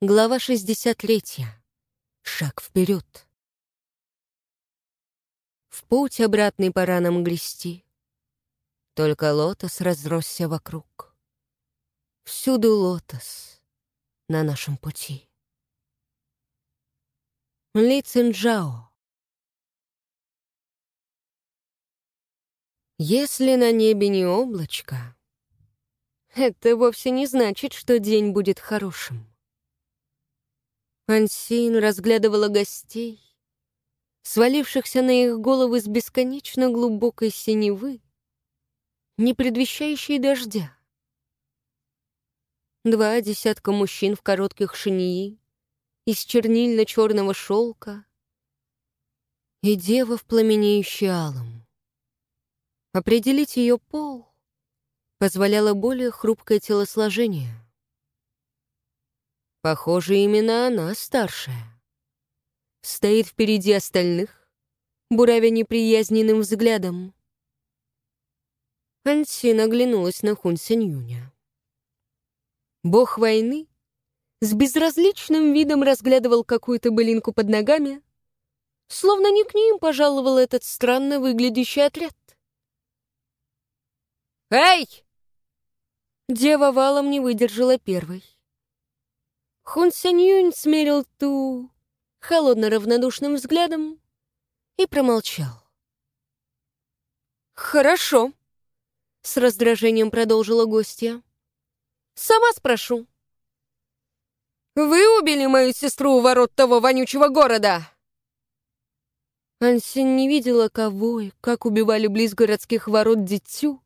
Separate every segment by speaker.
Speaker 1: Глава 63. Шаг вперед. В путь обратный пора нам грести. Только лотос разросся вокруг. Всюду лотос на нашем пути. Ли Цинджао. Если на небе не облачко, это вовсе не значит, что день будет хорошим. Ансин разглядывала гостей, свалившихся на их головы с бесконечно глубокой синевы, не предвещающей дождя. Два десятка мужчин в коротких шинии, из чернильно-черного шелка и дева в пламенеющей алом. Определить ее пол позволяло более хрупкое телосложение — Похоже, именно она старшая. Стоит впереди остальных, буравя неприязненным взглядом. Ансин оглянулась на Хун Синьюня. Бог войны с безразличным видом разглядывал какую-то былинку под ногами, словно не к ним пожаловал этот странно выглядящий отряд. «Эй!» Дева валом не выдержала первой. Хун Сянь Юнь смерил ту холодно-равнодушным взглядом и промолчал. «Хорошо», — с раздражением продолжила гостья. «Сама спрошу. Вы убили мою сестру у ворот того вонючего города?» Ансин не видела, кого и как убивали близ городских ворот дитю,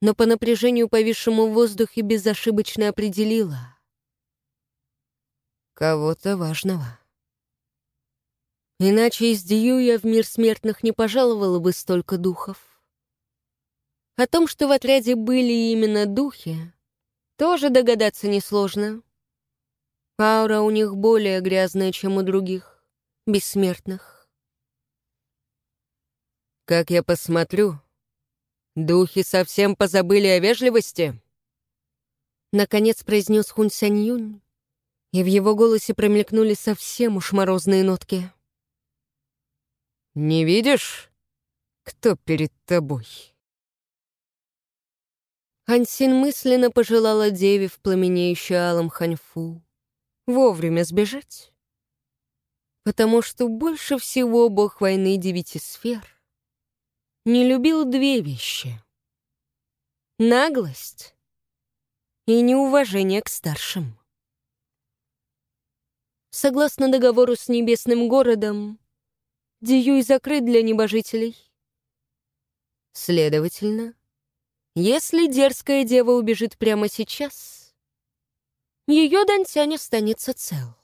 Speaker 1: но по напряжению, повисшему в воздухе, безошибочно определила — Кого-то важного. Иначе из Дьюя в мир смертных не пожаловало бы столько духов. О том, что в отряде были именно духи, тоже догадаться несложно. Аура у них более грязная, чем у других, бессмертных. Как я посмотрю, духи совсем позабыли о вежливости. Наконец произнес Хун Сянь Юнь, и в его голосе промелькнули совсем уж морозные нотки. «Не видишь, кто перед тобой?» Ансин мысленно пожелала деве в пламенеющей алом ханьфу вовремя сбежать, потому что больше всего бог войны девяти сфер не любил две вещи — наглость и неуважение к старшим. Согласно договору с Небесным городом, Диюй закрыт для небожителей. Следовательно, если дерзкая дева убежит прямо сейчас, ее Дантянь останется цел.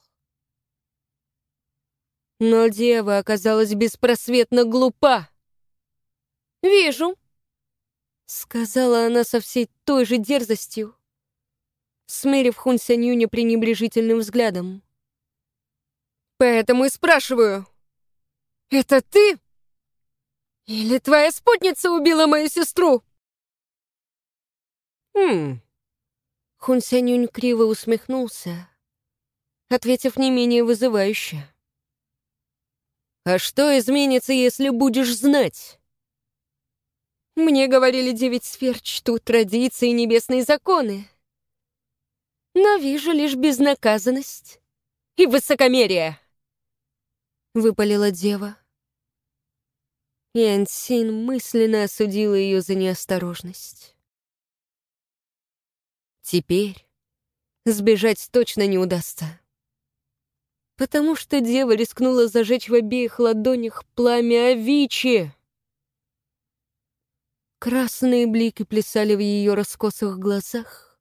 Speaker 1: Но дева оказалась беспросветно глупа. «Вижу», — сказала она со всей той же дерзостью, смерив Хун Сянюня пренебрежительным взглядом. Поэтому и спрашиваю. Это ты? Или твоя спутница убила мою сестру? Хм. Хун Сянюнь криво усмехнулся, ответив не менее вызывающе. «А что изменится, если будешь знать?» Мне говорили, девять сфер чтут традиции и небесные законы. Но вижу лишь безнаказанность и высокомерие. — выпалила дева. И Ансин мысленно осудила ее за неосторожность. Теперь сбежать точно не удастся. Потому что дева рискнула зажечь в обеих ладонях пламя Авичи. Красные блики плясали в ее раскосых глазах,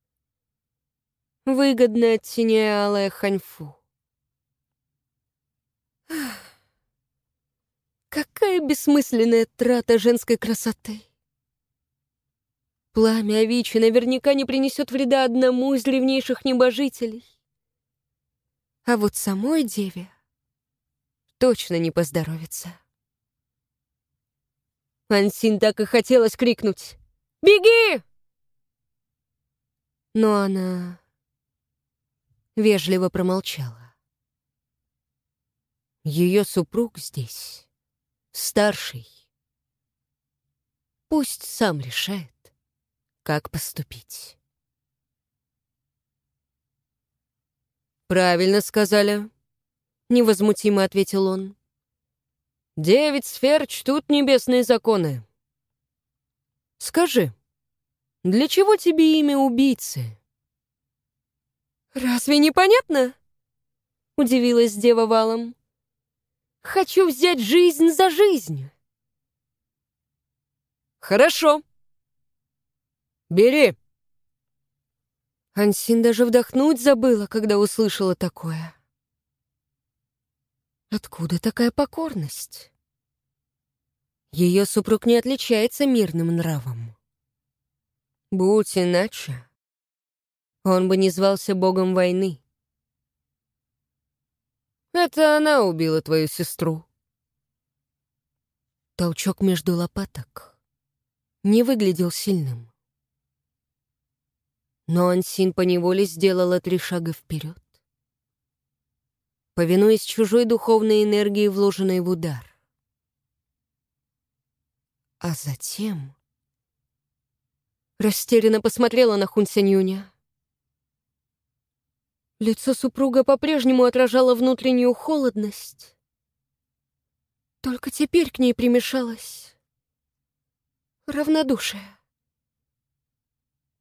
Speaker 1: выгодно оттеняя алая ханьфу. Какая бессмысленная трата женской красоты! Пламя Авичи наверняка не принесет вреда одному из древнейших небожителей. А вот самой деве точно не поздоровится. Ансин так и хотелось крикнуть «Беги!» Но она вежливо промолчала. Ее супруг здесь, старший. Пусть сам решает, как поступить. «Правильно сказали», — невозмутимо ответил он. «Девять сфер чтут небесные законы. Скажи, для чего тебе имя убийцы?» «Разве непонятно?» — удивилась дева валом. «Хочу взять жизнь за жизнь». «Хорошо. Бери». Ансин даже вдохнуть забыла, когда услышала такое. Откуда такая покорность? Ее супруг не отличается мирным нравом. Будь иначе, он бы не звался богом войны. Это она убила твою сестру. Толчок между лопаток не выглядел сильным. Но Ансин поневоле сделала три шага вперед, повинуясь чужой духовной энергии, вложенной в удар. А затем растерянно посмотрела на Хунсянюня. Лицо супруга по-прежнему отражало внутреннюю холодность. Только теперь к ней примешалось равнодушие.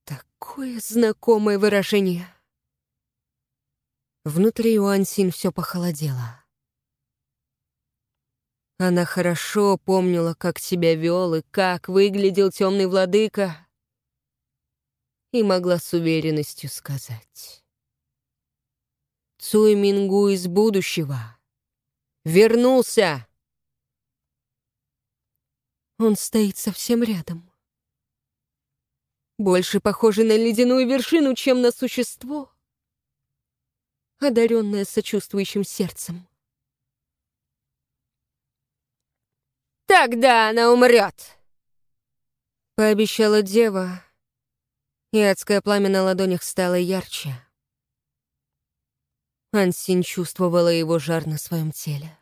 Speaker 1: Какое знакомое выражение. Внутри у Ансин все похолодело. Она хорошо помнила, как себя вел и как выглядел темный владыка, и могла с уверенностью сказать. Цуй Мингу из будущего вернулся. Он стоит совсем рядом больше похоже на ледяную вершину, чем на существо, одаренное сочувствующим сердцем. «Тогда она умрет!» — пообещала дева, и адское пламя на ладонях стало ярче. Ансин чувствовала его жар на своем теле.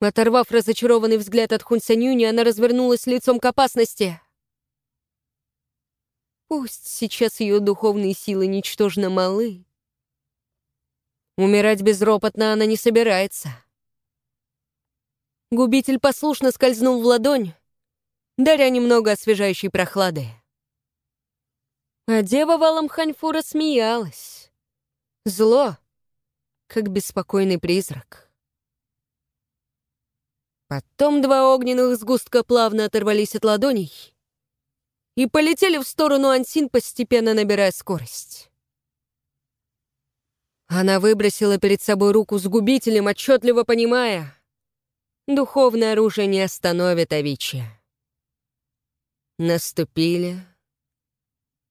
Speaker 1: Оторвав разочарованный взгляд от Хунсянюни, она развернулась лицом к опасности — Пусть сейчас ее духовные силы ничтожно малы. Умирать безропотно она не собирается. Губитель послушно скользнул в ладонь, даря немного освежающей прохлады. А дева валом Ханьфура смеялась. Зло, как беспокойный призрак. Потом два огненных сгустка плавно оторвались от ладоней — и полетели в сторону Ансин, постепенно набирая скорость. Она выбросила перед собой руку с губителем, отчетливо понимая, духовное оружие не остановит Авичи. Наступили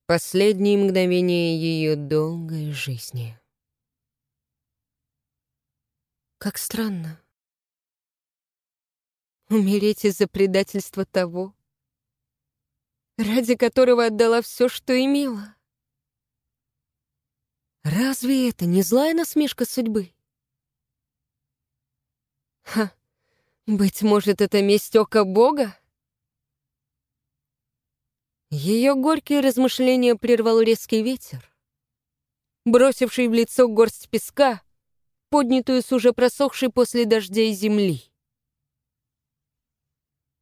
Speaker 1: последние мгновения ее долгой жизни. Как странно. Умереть из-за предательства того, ради которого отдала все, что имела. Разве это не злая насмешка судьбы? Ха, быть может, это месть ока Бога? Ее горькие размышления прервал резкий ветер, бросивший в лицо горсть песка, поднятую с уже просохшей после дождей земли.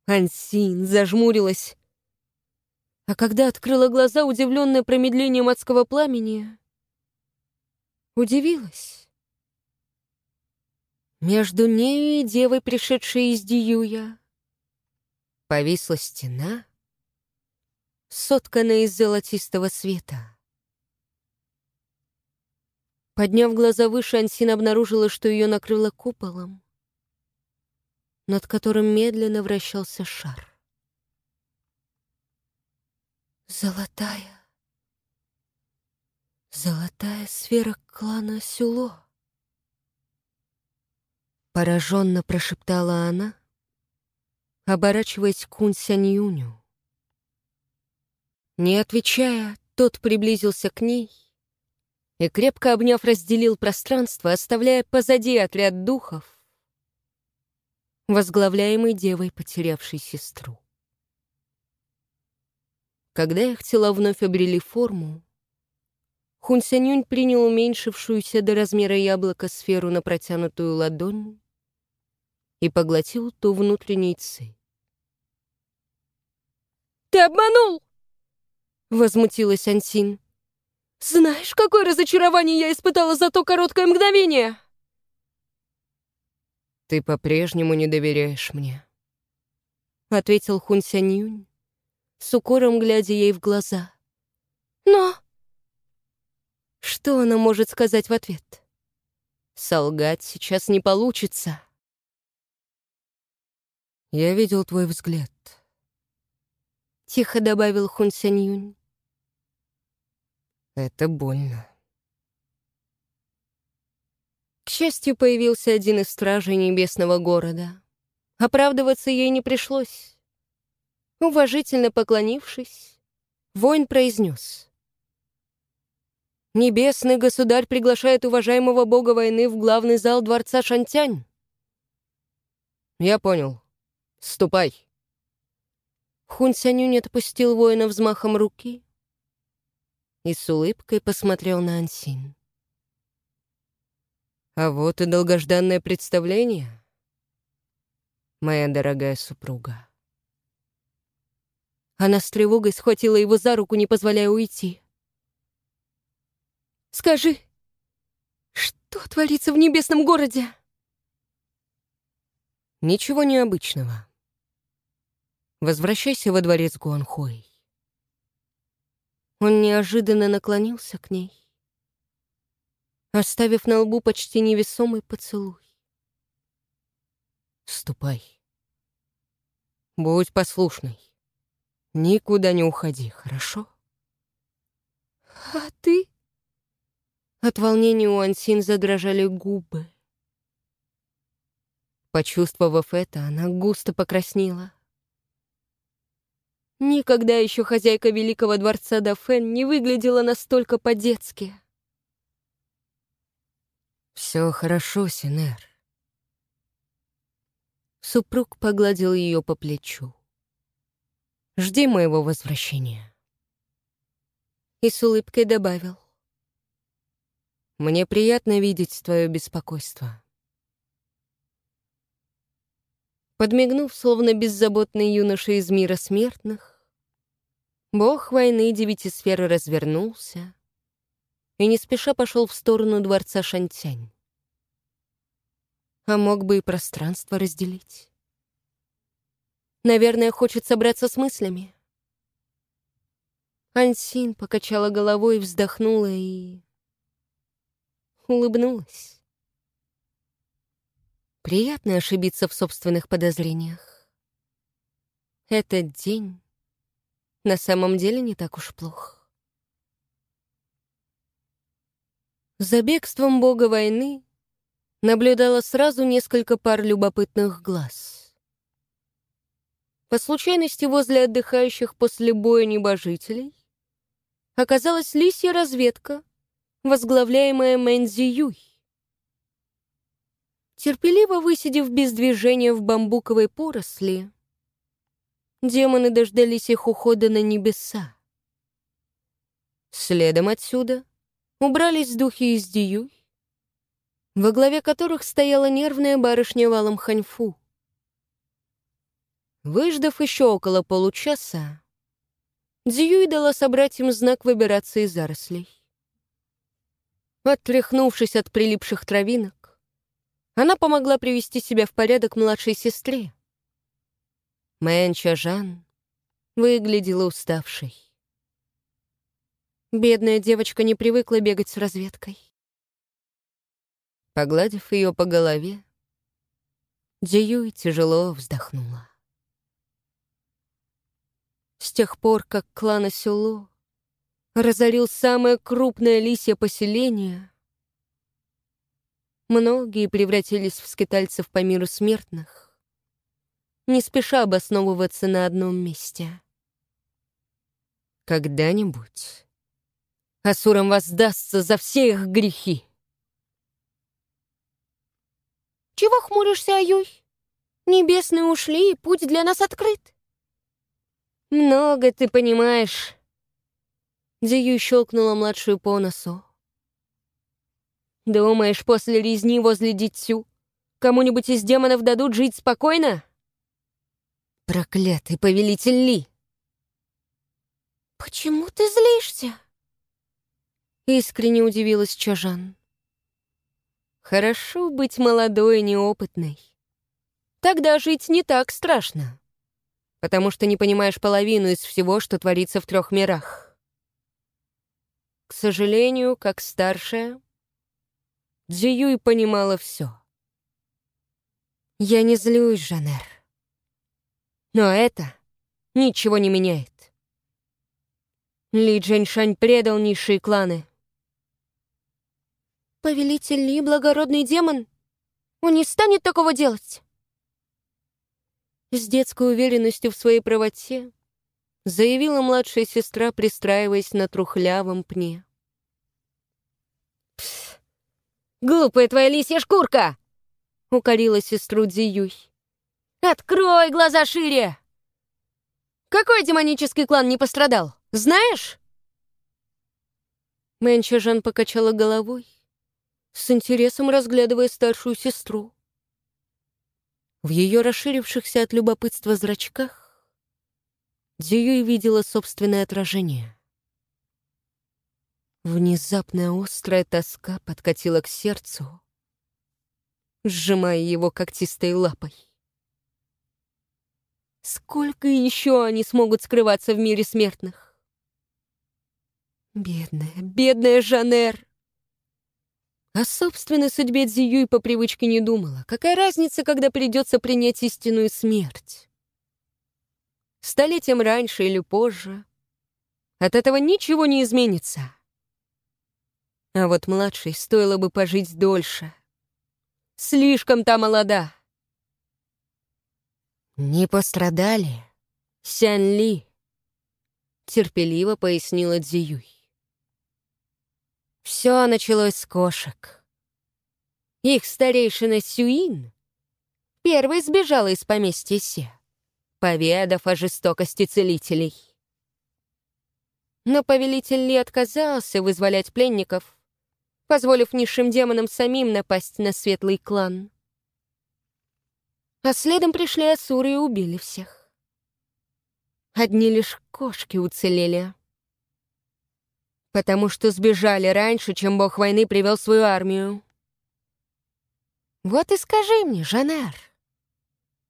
Speaker 1: Ансин зажмурилась, а когда открыла глаза, удивленная промедлением адского пламени, удивилась. Между нею и девой, пришедшей из Диюя, повисла стена, сотканная из золотистого света. Подняв глаза выше, Ансин обнаружила, что ее накрыло куполом, над которым медленно вращался шар. Золотая. Золотая сфера клана Сюло. Пораженно прошептала она, оборачиваясь к Кун Юню. Не отвечая, тот приблизился к ней и, крепко обняв, разделил пространство, оставляя позади отряд духов, возглавляемый девой, потерявшей сестру. Когда их тела вновь обрели форму, Хун Сянюнь принял уменьшившуюся до размера яблока сферу на протянутую ладонь и поглотил ту внутренней ци.
Speaker 2: «Ты обманул!»
Speaker 1: — возмутилась Ансин.
Speaker 2: Знаешь, какое разочарование я испытала за то короткое мгновение?
Speaker 1: Ты по-прежнему не доверяешь мне, ответил Хун Сянь с укором глядя ей в глаза.
Speaker 2: Но...
Speaker 1: Что она может сказать в ответ? Солгать сейчас не получится. Я видел твой взгляд. Тихо добавил Хун Сянь это больно. К счастью, появился один из стражей небесного города. Оправдываться ей не пришлось. Уважительно поклонившись, воин произнес. «Небесный государь приглашает уважаемого бога войны в главный зал дворца Шантянь». «Я понял. Ступай». Хун Сянюнь отпустил воина взмахом руки, и с улыбкой посмотрел на Ансин. «А вот и долгожданное представление, моя дорогая супруга». Она с тревогой схватила его за руку, не позволяя уйти.
Speaker 2: «Скажи, что творится в небесном городе?»
Speaker 1: «Ничего необычного. Возвращайся во дворец Гуанхуэй. Он неожиданно наклонился к ней, оставив на лбу почти невесомый поцелуй. «Ступай. Будь послушной. Никуда не уходи, хорошо?»
Speaker 2: «А ты?»
Speaker 1: От волнения у Ансин задрожали губы. Почувствовав это, она густо покраснела. Никогда еще хозяйка Великого дворца Дафен не выглядела настолько по-детски. «Все хорошо, Синер». Супруг погладил ее по плечу. «Жди моего возвращения». И с улыбкой добавил. «Мне приятно видеть твое беспокойство». Подмигнув, словно беззаботный юноша из мира смертных, бог войны девяти сфер развернулся и не спеша пошел в сторону дворца Шантянь. А мог бы и пространство разделить. Наверное, хочет собраться с мыслями. Ансин покачала головой, вздохнула и... улыбнулась. Приятно ошибиться в собственных подозрениях. Этот день на самом деле не так уж плох. За бегством бога войны наблюдало сразу несколько пар любопытных глаз. По случайности возле отдыхающих после боя небожителей оказалась лисья разведка, возглавляемая Мэнзи Юй. Терпеливо высидев без движения в бамбуковой поросли, демоны дождались их ухода на небеса. Следом отсюда убрались духи из Диюй, во главе которых стояла нервная барышня валом Ханьфу. Выждав еще около получаса, Дзюй дала собратьям знак выбираться из зарослей. Оттряхнувшись от прилипших травинок, она помогла привести себя в порядок младшей сестре. Мэн Чажан выглядела уставшей. Бедная девочка не привыкла бегать с разведкой. Погладив ее по голове, Дзюй тяжело вздохнула. С тех пор, как клан Асюло разорил самое крупное лисье поселение, Многие превратились в скитальцев по миру смертных, не спеша обосновываться на одном месте. Когда-нибудь Асурам воздастся за все их грехи.
Speaker 2: Чего хмуришься, Аюй? Небесные ушли, и путь для нас открыт.
Speaker 1: Много ты понимаешь. Дию щелкнула младшую по носу. Думаешь, после резни возле Дитсю кому-нибудь из демонов дадут жить спокойно? Проклятый повелитель Ли!
Speaker 2: Почему ты злишься?
Speaker 1: Искренне удивилась Чожан. Хорошо быть молодой и неопытной. Тогда жить не так страшно, потому что не понимаешь половину из всего, что творится в трех мирах. К сожалению, как старшая, Джиюй понимала все. Я не злюсь, Жанер. Но это ничего не меняет. Ли Джэньшань предал низшие кланы.
Speaker 2: Повелитель Ли — благородный демон. Он не станет такого делать.
Speaker 1: С детской уверенностью в своей правоте заявила младшая сестра, пристраиваясь на трухлявом пне. Глупая твоя лисья шкурка!» — укорила сестру Дзиюй. «Открой глаза шире!» «Какой демонический клан не пострадал, знаешь?» Мэнчажан покачала головой с интересом разглядывая старшую сестру. В ее расширившихся от любопытства зрачках Дзюй видела собственное отражение. Внезапная острая тоска подкатила к сердцу, сжимая его когтистой лапой. Сколько еще они смогут скрываться в мире смертных? Бедная, бедная Жанер! О собственной судьбе Дзиюй по привычке не думала. Какая разница, когда придется принять истинную смерть? Столетием раньше или позже. От этого ничего не изменится. А вот младшей стоило бы пожить дольше. Слишком-то молода. «Не пострадали, Сян Ли», — терпеливо пояснила Дзиюй. Все началось с кошек. Их старейшина Сюин первой сбежала из поместья Се, поведав о жестокости целителей. Но повелитель Ли отказался вызволять пленников, позволив низшим демонам самим напасть на светлый клан. А следом пришли Асуры и убили всех. Одни лишь кошки уцелели потому что сбежали раньше, чем бог войны привел свою армию. Вот и скажи мне, Жанер,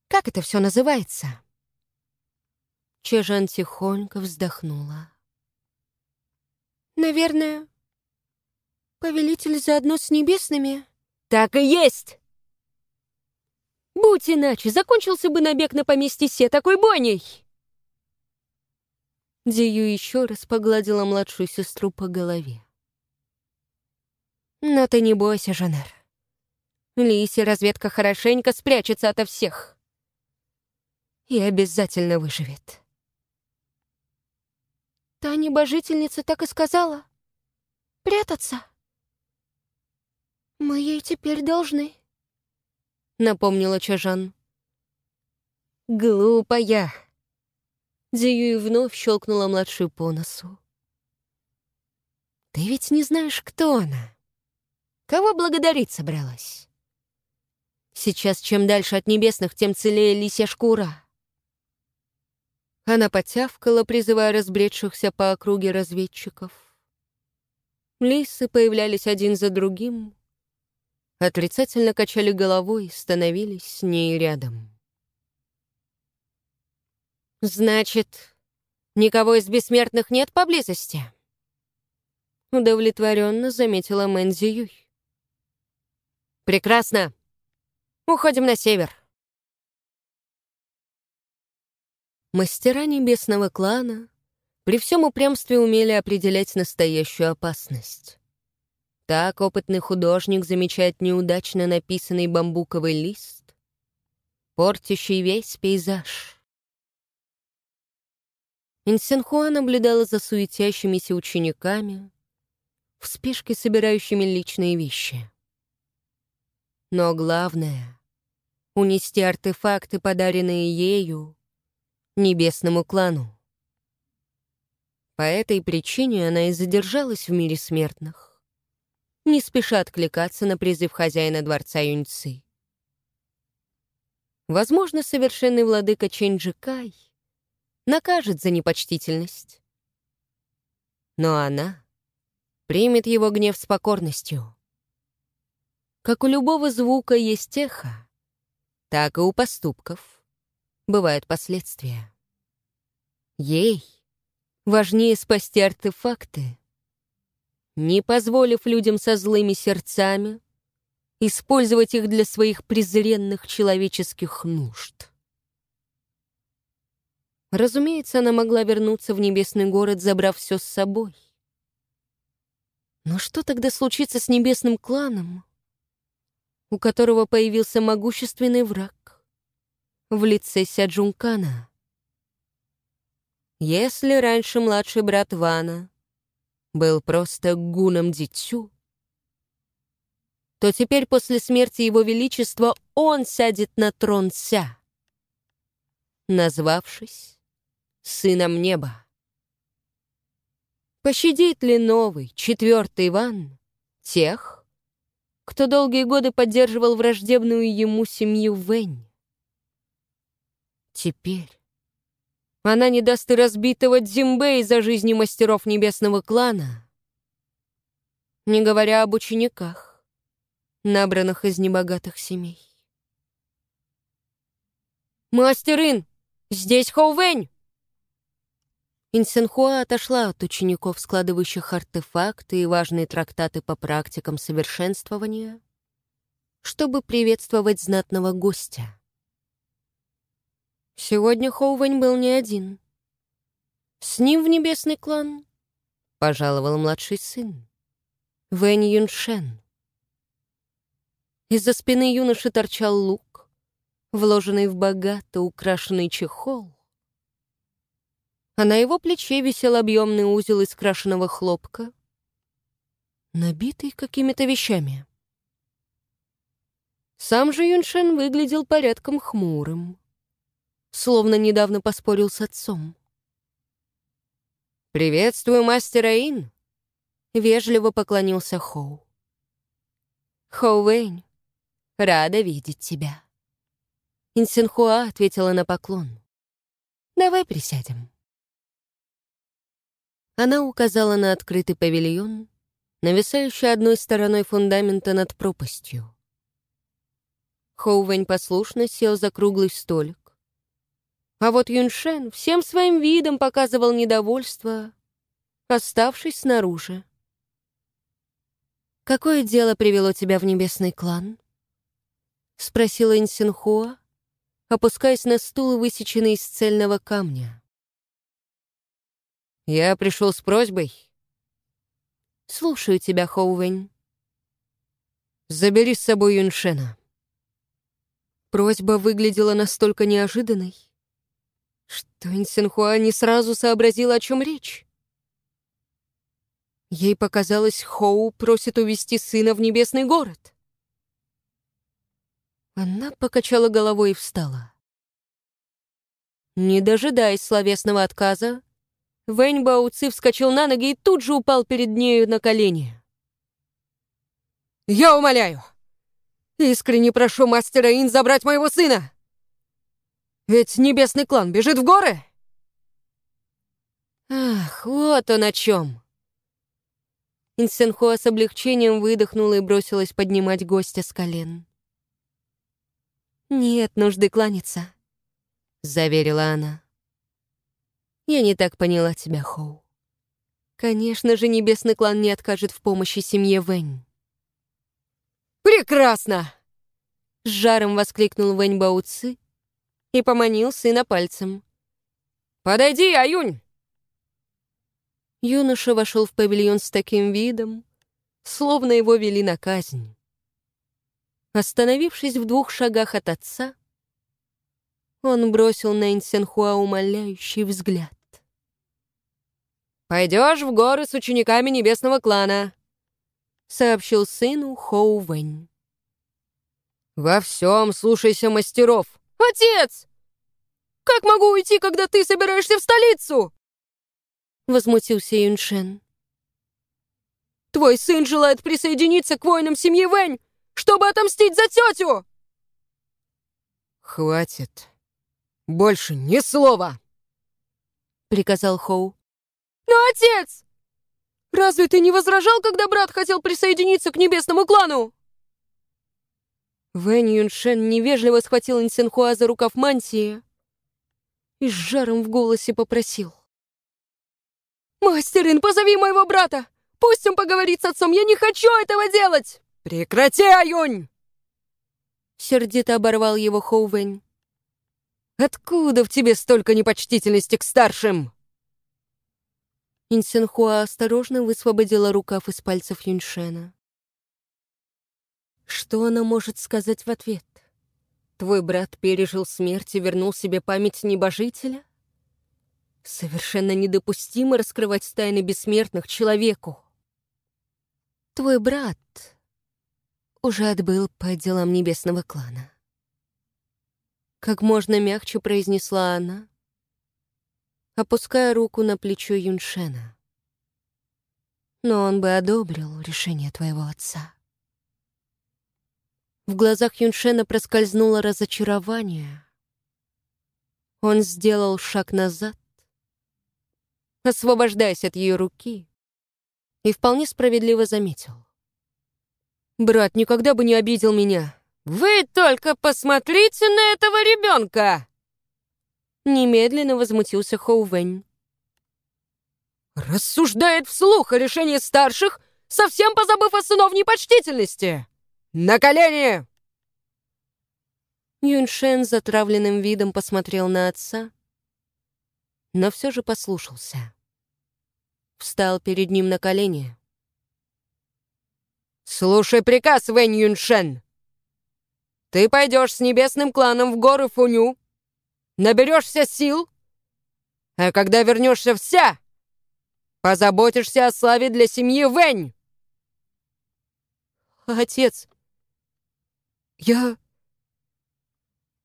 Speaker 1: как это все называется? Чежан тихонько вздохнула.
Speaker 2: Наверное, повелитель заодно с небесными?
Speaker 1: Так и есть! Будь иначе, закончился бы набег на поместье Се такой бойней. Дию еще раз погладила младшую сестру по голове. «Но ты не бойся, Жанер. Лисия разведка хорошенько спрячется ото всех. И обязательно выживет».
Speaker 2: Та небожительница так и сказала. «Прятаться». «Мы ей теперь должны», —
Speaker 1: напомнила Чажан. «Глупая», Дзюй вновь щелкнула младшую по носу. «Ты ведь не знаешь, кто она? Кого благодарить собралась? Сейчас чем дальше от небесных, тем целее лисья шкура». Она потявкала, призывая разбредшихся по округе разведчиков. Лисы появлялись один за другим, отрицательно качали головой, становились с ней рядом. «Значит, никого из бессмертных нет поблизости?» Удовлетворенно заметила Мэнзи Юй. «Прекрасно. Уходим на север». Мастера небесного клана при всем упрямстве умели определять настоящую опасность. Так опытный художник замечает неудачно написанный бамбуковый лист, портящий весь пейзаж. Инсенхуа наблюдала за суетящимися учениками, в спешке собирающими личные вещи. Но главное — унести артефакты, подаренные ею, небесному клану. По этой причине она и задержалась в мире смертных, не спеша откликаться на призыв хозяина дворца Юньцы. Возможно, совершенный владыка Чэньджикай накажет за непочтительность. Но она примет его гнев с покорностью. Как у любого звука есть эхо, так и у поступков бывают последствия. Ей важнее спасти артефакты, не позволив людям со злыми сердцами использовать их для своих презренных человеческих нужд. Разумеется, она могла вернуться в небесный город, забрав все с собой. Но что тогда случится с небесным кланом, у которого появился могущественный враг в лице Сяджункана? Если раньше младший брат Вана был просто гуном дитю, то теперь после смерти его величества он сядет на трон Ся, назвавшись сыном неба. Пощадит ли новый, четвертый Иван тех, кто долгие годы поддерживал враждебную ему семью Вэнь? Теперь она не даст и разбитого Дзимбэ из-за жизни мастеров небесного клана, не говоря об учениках набранных из небогатых семей. «Мастер Ин, здесь Хоувэнь!» Инсенхуа отошла от учеников, складывающих артефакты и важные трактаты по практикам совершенствования, чтобы приветствовать знатного гостя. Сегодня Хоувэнь был не один. С ним в небесный клан пожаловал младший сын, Вэнь Юншен. Из-за спины юноши торчал лук, вложенный в богато украшенный чехол. А на его плече висел объемный узел из крашеного хлопка, набитый какими-то вещами. Сам же Юншен выглядел порядком хмурым, словно недавно поспорил с отцом. «Приветствую, мастера Ин!» — вежливо поклонился Хоу. «Хоу Вэнь, Рада видеть тебя». Инсинхуа ответила на поклон. «Давай присядем». Она указала на открытый павильон, нависающий одной стороной фундамента над пропастью. Хоувень послушно сел за круглый столик. А вот Юншен всем своим видом показывал недовольство, оставшись снаружи. «Какое дело привело тебя в небесный клан?» — спросила Инсинхуа, опускаясь на стул, высеченный из цельного камня. «Я пришел с просьбой». «Слушаю тебя, Хоувень». «Забери с собой Юншена». Просьба выглядела настолько неожиданной, что Инсинхуа не сразу сообразила, о чем речь. Ей показалось, Хоу просит увести сына в небесный город. Она покачала головой и встала. Не дожидаясь словесного отказа, Вэнь Бауци вскочил на ноги и тут же упал перед нею на колени. «Я умоляю! Искренне прошу мастера Ин забрать моего сына! Ведь небесный клан бежит в горы!» Ах, вот он о чем! Инсенхуа с облегчением выдохнула и бросилась поднимать гостя с колен. «Нет нужды кланяться», — заверила она. «Я не так поняла тебя, Хоу. Конечно же, Небесный клан не откажет в помощи семье Вэнь». «Прекрасно!» С жаром воскликнул Вэнь Бауци и поманил сына пальцем. «Подойди, Аюнь!» Юноша вошел в павильон с таким видом, словно его вели на казнь. Остановившись в двух шагах от отца, он бросил на Инсенхуа умоляющий взгляд. «Пойдешь в горы с учениками небесного клана. — сообщил сыну Хоу Вэнь.
Speaker 3: «Во всем слушайся мастеров!»
Speaker 2: «Отец! Как могу уйти, когда ты собираешься в столицу?»
Speaker 1: Возмутился Юншен.
Speaker 2: «Твой сын желает присоединиться к воинам семьи Вэнь, чтобы отомстить за тетю!»
Speaker 3: «Хватит. Больше ни слова!»
Speaker 1: — приказал Хоу.
Speaker 2: «Но, отец! Разве ты не возражал, когда брат хотел присоединиться к небесному клану?»
Speaker 1: Вэнь Юншен невежливо схватил Инсенхуа за рукав мантии и с жаром в голосе попросил.
Speaker 2: «Мастерин, позови моего брата! Пусть он поговорит с отцом! Я не хочу этого делать!»
Speaker 3: «Прекрати, Аюнь!»
Speaker 1: Сердито оборвал его Хоу Вэнь.
Speaker 3: «Откуда в тебе столько непочтительности к старшим?»
Speaker 1: Инсенхуа осторожно высвободила рукав из пальцев Юньшена. Что она может сказать в ответ? Твой брат пережил смерть и вернул себе память небожителя? Совершенно недопустимо раскрывать тайны бессмертных человеку. Твой брат уже отбыл по делам небесного клана. Как можно мягче произнесла она, опуская руку на плечо Юншена. Но он бы одобрил решение твоего отца. В глазах Юншена проскользнуло разочарование. Он сделал шаг назад, освобождаясь от ее руки, и вполне справедливо заметил. «Брат никогда бы не обидел меня».
Speaker 2: «Вы только посмотрите на этого ребенка!»
Speaker 1: Немедленно возмутился Хоу Вэнь.
Speaker 2: «Рассуждает вслух о решении старших, совсем позабыв о сыновней почтительности! На колени!»
Speaker 1: Юньшен затравленным видом посмотрел на отца, но все же послушался. Встал перед ним на колени.
Speaker 3: «Слушай приказ, Вэнь Юньшен! Ты пойдешь с небесным кланом в горы Фуню, наберешься сил, а когда вернешься вся, позаботишься о славе для семьи Вэнь!»
Speaker 1: «Отец, я...»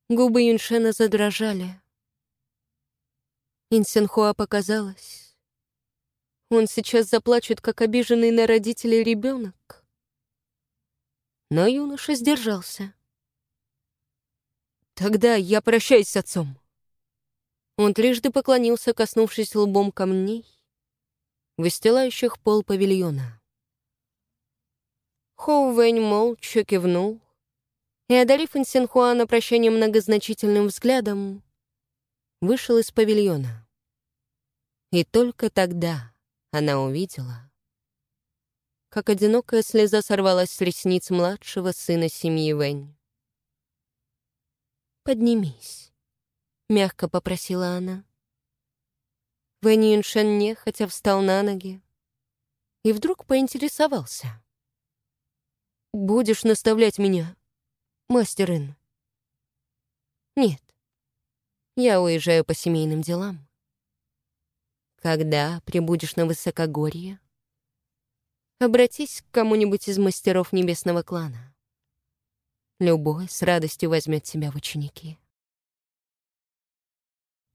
Speaker 1: Губы Юньшена задрожали. Инсенхуа показалось. Он сейчас заплачет, как обиженный на родителей ребенок. Но юноша сдержался. «Тогда я прощаюсь с отцом». Он трижды поклонился, коснувшись лбом камней, выстилающих пол павильона. Хоу Вэнь молча кивнул и, одарив Инсенхуа на прощание многозначительным взглядом, вышел из павильона. И только тогда она увидела, как одинокая слеза сорвалась с ресниц младшего сына семьи Вэнь. «Поднимись», — мягко попросила она. Вэнь Юншен нехотя встал на ноги и вдруг поинтересовался. «Будешь наставлять меня, мастер Ин?» «Нет, я уезжаю по семейным делам. Когда прибудешь на высокогорье, обратись к кому-нибудь из мастеров небесного клана. Любой с радостью возьмет тебя в ученики.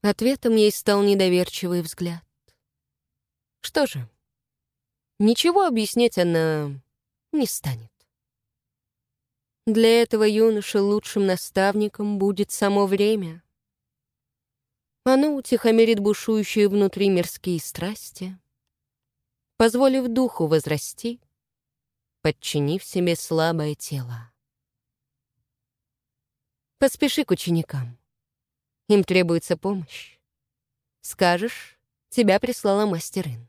Speaker 1: Ответом ей стал недоверчивый взгляд. Что же, ничего объяснять она не станет. Для этого юноши лучшим наставником будет само время — оно утихомирит бушующие внутри мирские страсти, позволив духу возрасти, подчинив себе слабое тело. Поспеши к ученикам. Им требуется помощь. Скажешь, тебя прислала мастерин.